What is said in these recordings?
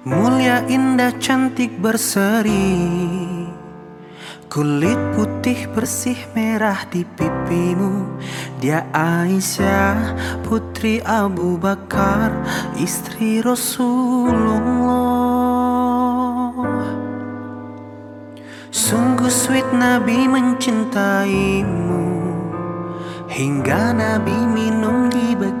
Mulia indah cantik berseri. Kulit putih bersih merah di pipimu. Dia Aisyah putri Abu Bakar Istri Rasulullah. Sungguh sweet Nabi mencintaimu. Hingga Nabi minum di bekas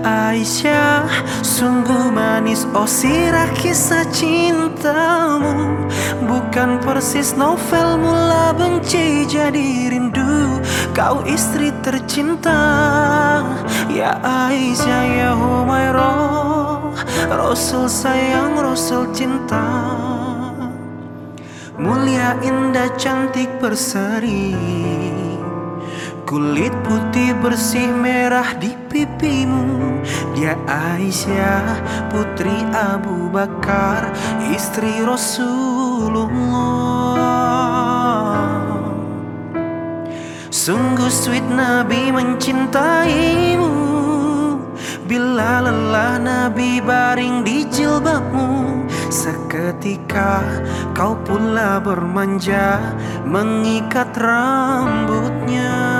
Aisyah sungguh manis. Oh sirah kisah cintamu. Bukan persis novel mula benci jadi rindu. Kau istri tercinta. Ya Aisyah ya Humairah. Rasul sayang Rasul cinta. Mulia indah cantik berseri Kulit putih bersih merah di pipimu. Dia Aisyah putri Abu Bakar Istri Rasulullah. Sungguh sweet Nabi mencintaimu. Bila lelah Nabi baring di jilbabmu Seketika kau pula bermanja Mengikat rambutnya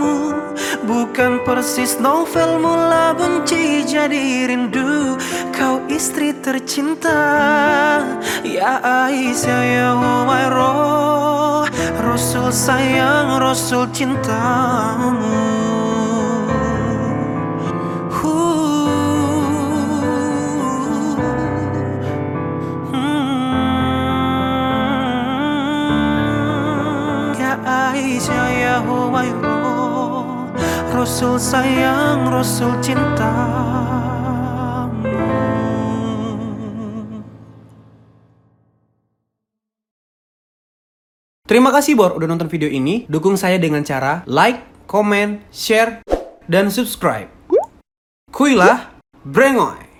Bukan persis novel mula benci jadi rindu. Kau istri tercinta Ya Aisyah ya Humairah Rasul sayang Rasul cintamu. Ya Aisyah ya Humairah Rasul sayang Rasul cintamu Terima kasih Bor udah nonton video ini. Dukung saya dengan cara like, comment, share, dan subscribe. Kuilah, brengoy!